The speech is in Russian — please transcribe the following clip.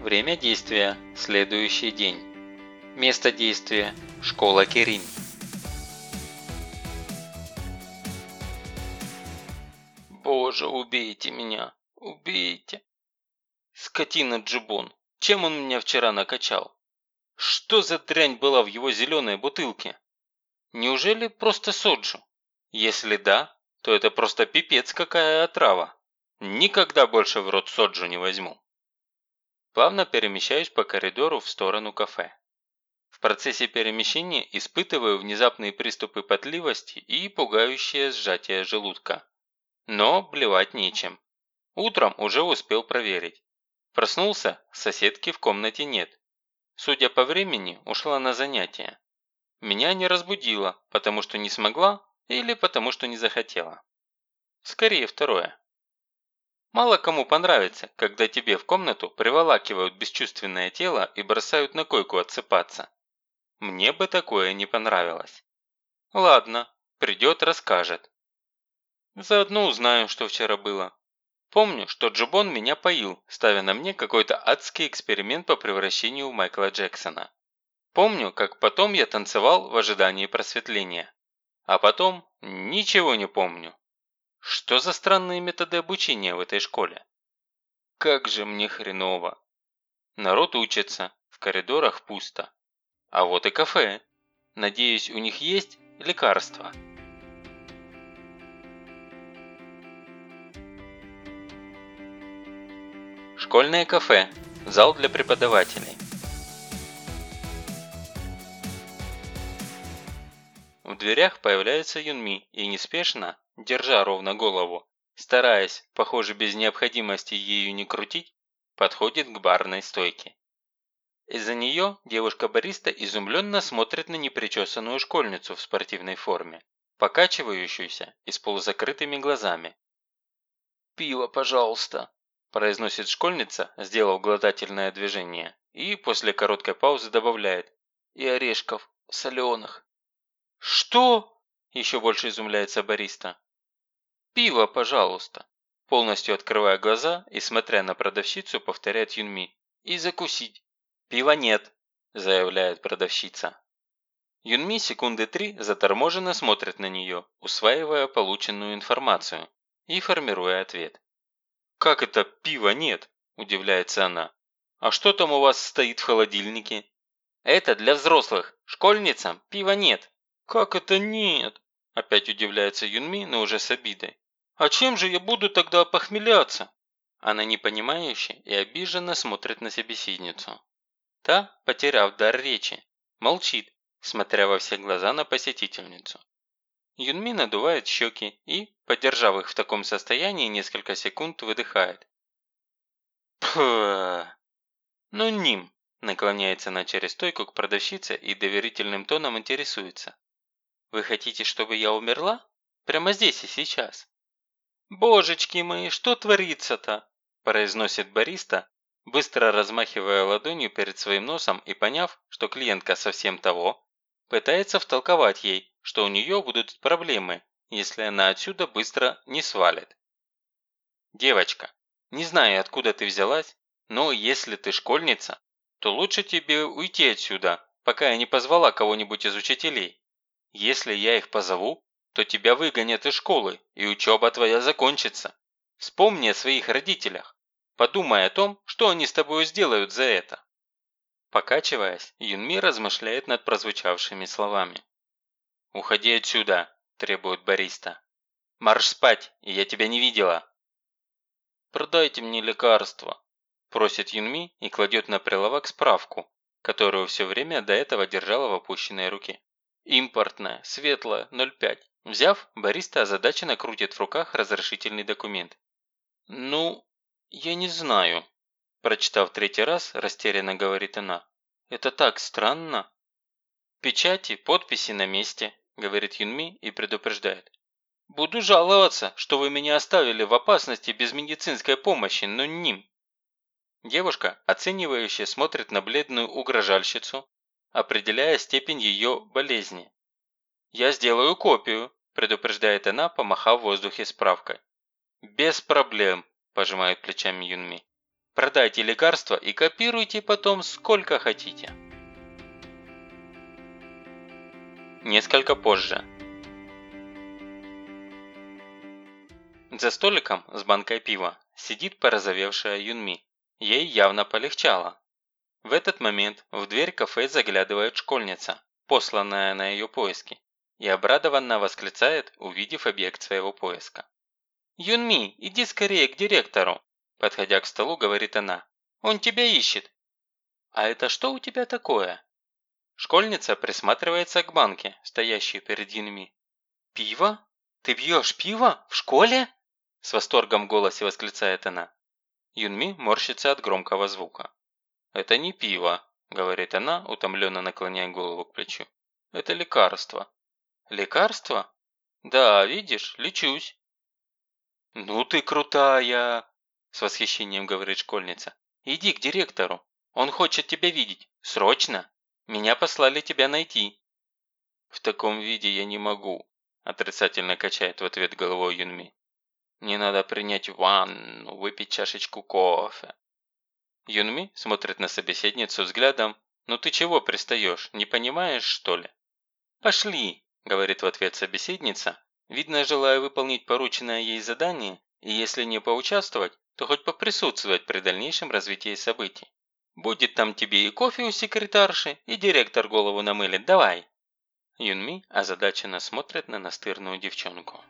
Время действия – следующий день. Место действия – школа Керин. Боже, убейте меня, убейте. Скотина Джибон, чем он меня вчера накачал? Что за дрянь была в его зеленой бутылке? Неужели просто соджу? Если да, то это просто пипец какая отрава. Никогда больше в рот соджу не возьму. Плавно перемещаюсь по коридору в сторону кафе. В процессе перемещения испытываю внезапные приступы потливости и пугающее сжатие желудка. Но блевать нечем. Утром уже успел проверить. Проснулся, соседки в комнате нет. Судя по времени, ушла на занятия. Меня не разбудила, потому что не смогла или потому что не захотела. Скорее второе. Мало кому понравится, когда тебе в комнату приволакивают бесчувственное тело и бросают на койку отсыпаться. Мне бы такое не понравилось. Ладно, придет, расскажет. Заодно узнаю, что вчера было. Помню, что Джубон меня поил, ставя на мне какой-то адский эксперимент по превращению в Майкла Джексона. Помню, как потом я танцевал в ожидании просветления. А потом ничего не помню. Что за странные методы обучения в этой школе? Как же мне хреново. Народ учится, в коридорах пусто. А вот и кафе. Надеюсь, у них есть лекарства. Школьное кафе. Зал для преподавателей. В дверях появляется Юнми и неспешно, держа ровно голову, стараясь, похоже, без необходимости ею не крутить, подходит к барной стойке. Из-за нее девушка-бариста изумленно смотрит на непричесанную школьницу в спортивной форме, покачивающуюся и с полузакрытыми глазами. «Пиво, пожалуйста», произносит школьница, сделав глотательное движение, и после короткой паузы добавляет «и орешков соленых». «Что?» – еще больше изумляется бариста. «Пиво, пожалуйста», – полностью открывая глаза и смотря на продавщицу, повторяет Юнми. «И закусить». «Пива нет», – заявляет продавщица. Юнми секунды три заторможенно смотрит на нее, усваивая полученную информацию и формируя ответ. «Как это пива нет?» – удивляется она. «А что там у вас стоит в холодильнике?» «Это для взрослых. Школьницам пива нет». «Как это нет?» – опять удивляется Юнми, но уже с обидой. «А чем же я буду тогда похмеляться?» Она непонимающе и обиженно смотрит на собеседницу. Та, потеряв дар речи, молчит, смотря во все глаза на посетительницу. Юнми надувает щеки и, подержав их в таком состоянии несколько секунд, выдыхает. Пф. Ну, Ним, наклоняется она через стойку к продавщице и доверительным тоном интересуется. Вы хотите, чтобы я умерла? Прямо здесь и сейчас? Божечки мои, что творится-то? произносит бариста, быстро размахивая ладонью перед своим носом и поняв, что клиентка совсем того, пытается втолковать ей, что у нее будут проблемы, если она отсюда быстро не свалит. Девочка, не знаю, откуда ты взялась, но если ты школьница, то лучше тебе уйти отсюда, пока я не позвала кого-нибудь из учителей. Если я их позову, то тебя выгонят из школы, и учеба твоя закончится. Вспомни о своих родителях. Подумай о том, что они с тобой сделают за это. Покачиваясь, Юнми размышляет над прозвучавшими словами. «Уходи отсюда!» – требует бариста. «Марш спать, и я тебя не видела!» «Продайте мне лекарство!» – просит Юнми и кладет на прилавок справку, которую все время до этого держала в опущенной руке. «Импортная, светлая, 0,5». Взяв, бариста озадаченно крутит в руках разрешительный документ. «Ну, я не знаю», – прочитав третий раз, растерянно говорит она. «Это так странно». «Печати, подписи на месте», – говорит Юнми и предупреждает. «Буду жаловаться, что вы меня оставили в опасности без медицинской помощи, но ним». Девушка, оценивающе смотрит на бледную угрожальщицу, определяя степень ее болезни. «Я сделаю копию», – предупреждает она, помахав в воздухе справкой. «Без проблем», – пожимает плечами Юнми. Продайте лекарства и копируйте потом сколько хотите. Несколько позже. За столиком с банкой пива сидит порозовевшая Юнми. Ей явно полегчало. В этот момент в дверь кафе заглядывает школьница, посланная на ее поиски, и обрадованно восклицает, увидев объект своего поиска. «Юнми, иди скорее к директору!» Подходя к столу, говорит она. «Он тебя ищет!» «А это что у тебя такое?» Школьница присматривается к банке, стоящей перед Юнми. «Пиво? Ты пьешь пиво? В школе?» С восторгом в голосе восклицает она. Юнми морщится от громкого звука. «Это не пиво», – говорит она, утомленно наклоняя голову к плечу. «Это лекарство». «Лекарство?» «Да, видишь, лечусь». «Ну ты крутая!» – с восхищением говорит школьница. «Иди к директору. Он хочет тебя видеть. Срочно! Меня послали тебя найти». «В таком виде я не могу», – отрицательно качает в ответ головой Юнми. Мне надо принять ванну, выпить чашечку кофе. Юнми смотрит на собеседницу взглядом. «Ну ты чего пристаешь, не понимаешь, что ли?» «Пошли», – говорит в ответ собеседница, видно, желая выполнить порученное ей задание, и если не поучаствовать, то хоть поприсутствовать при дальнейшем развитии событий. Будет там тебе и кофе у секретарши, и директор голову намылит, давай. Юнми озадаченно смотрит на настырную девчонку.